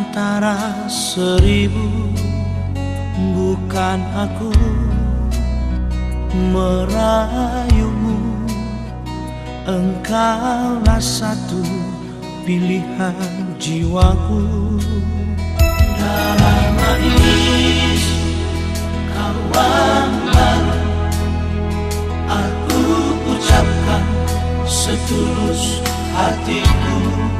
antara seribu Bukan aku merayumu. Engkaulah satu pilihan jiwaku. Dalam manis kawan, baru Aku ucapkan setulus hatiku.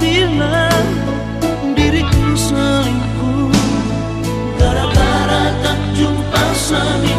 bilang diriku selingkuh Gara-gara tak jumpa seminggu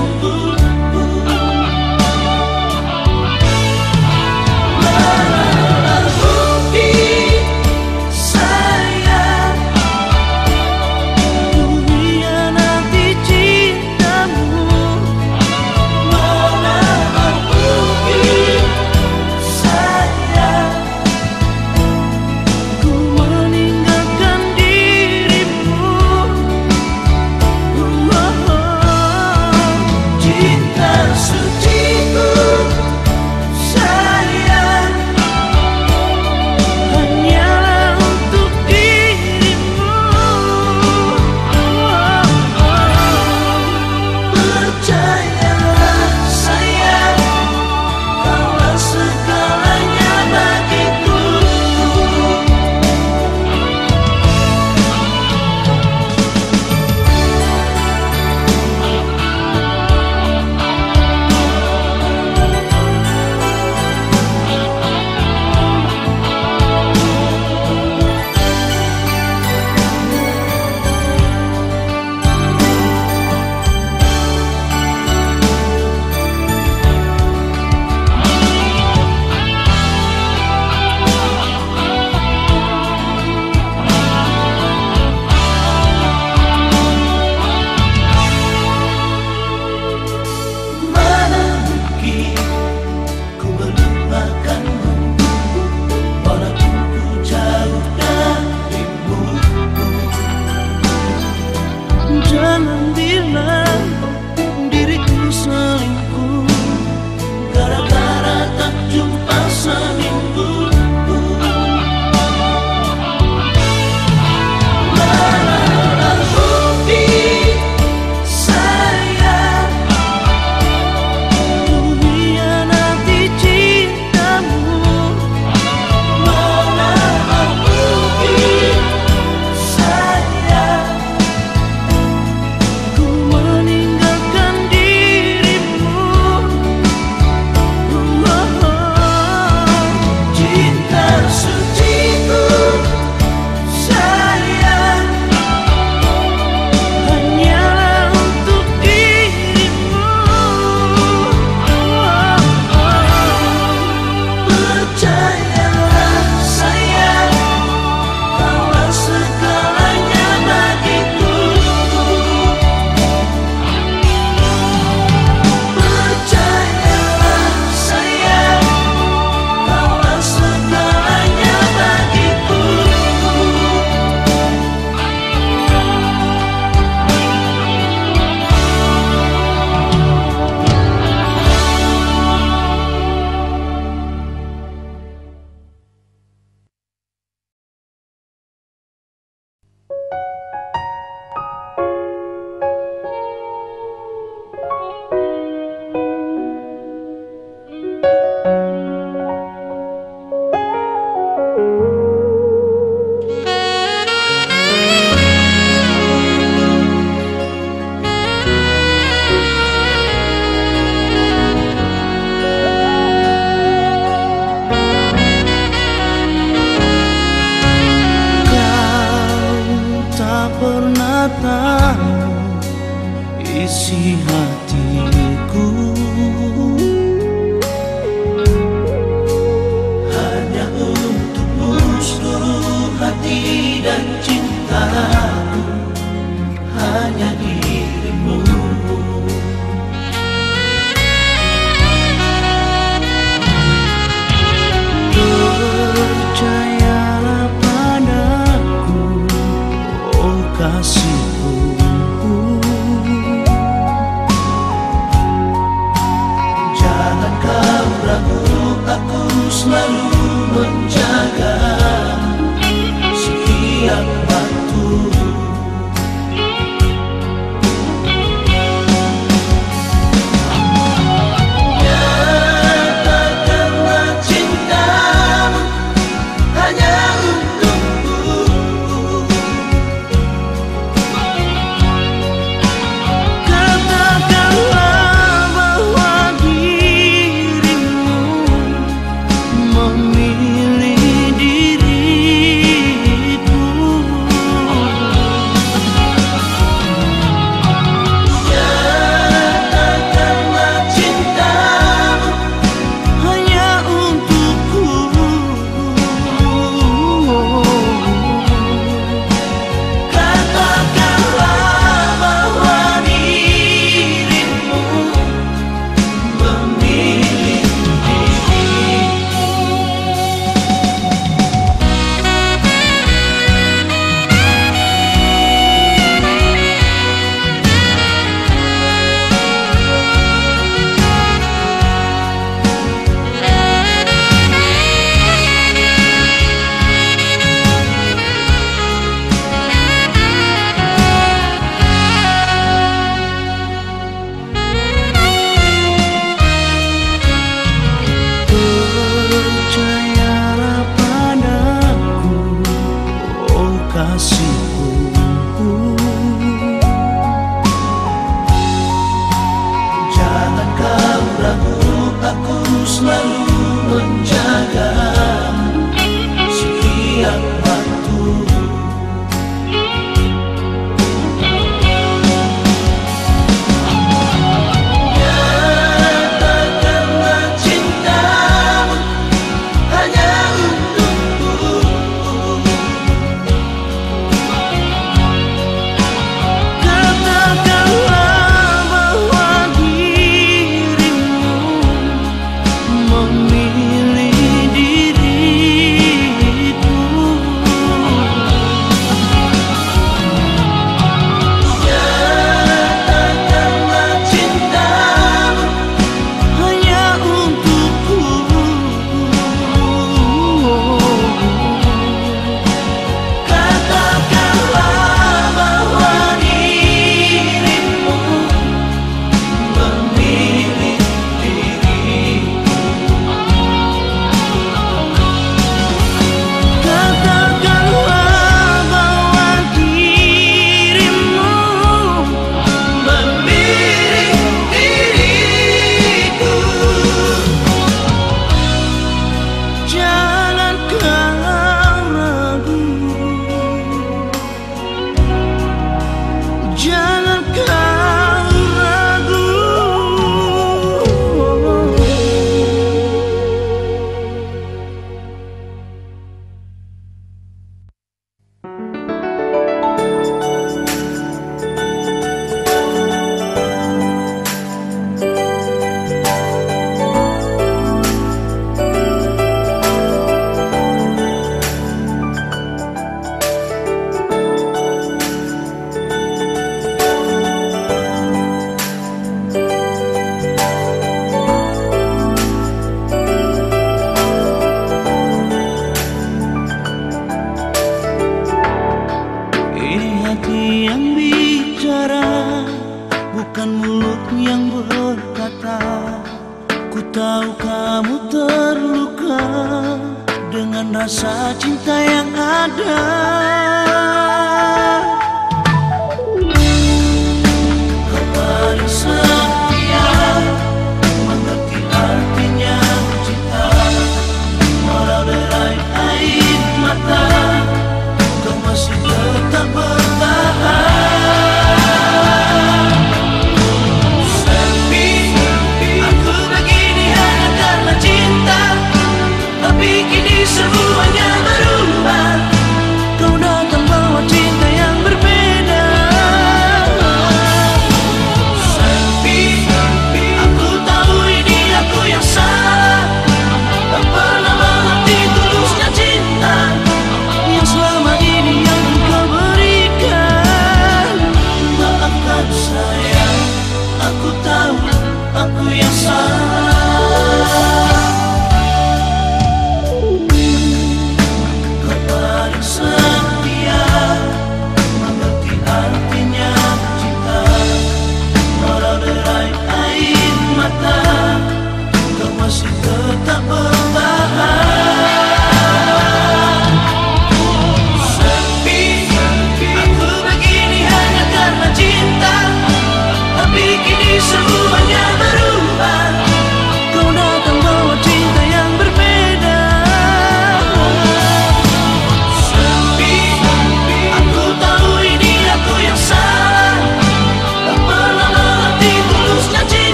just